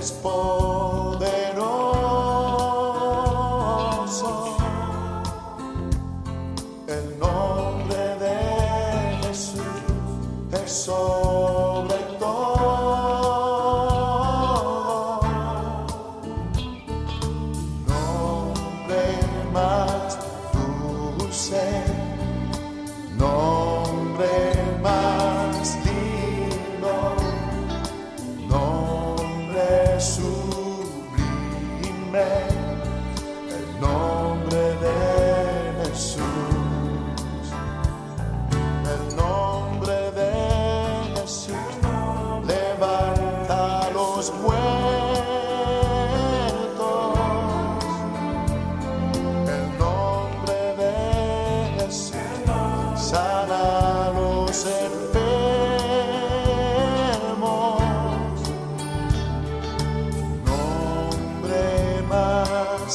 has. los muertos. El nombre de Jesús sana a los enfermos. Nombre más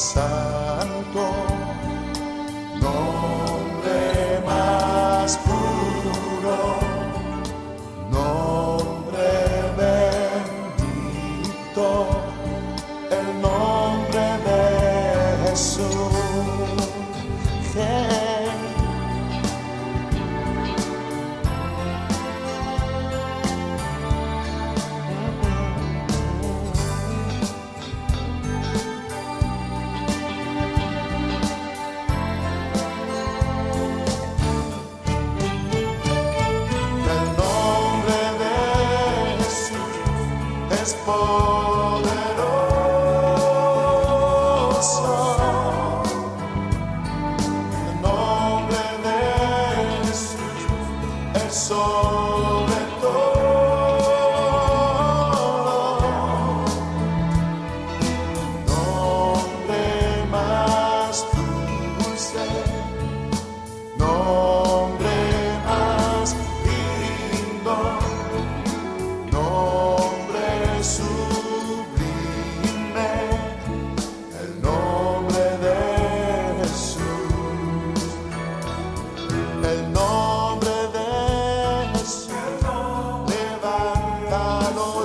has all.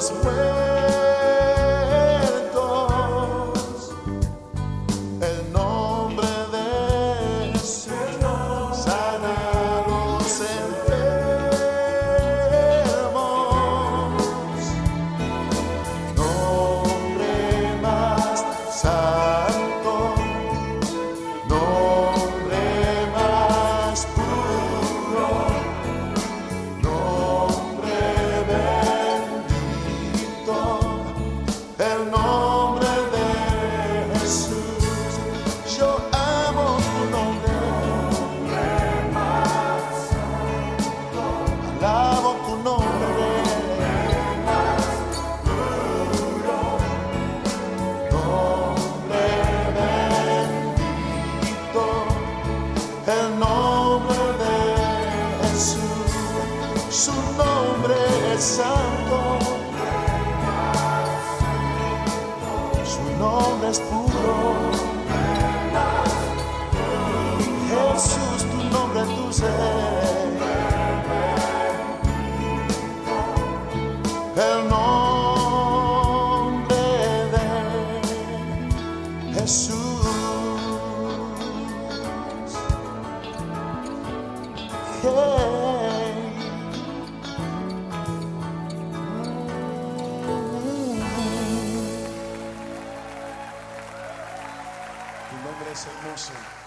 was well. santo. Su nombre es puro. Jesús, tu nombre, tu ser. El nombre de Jesús. Jesús. Tu nombre es hermoso.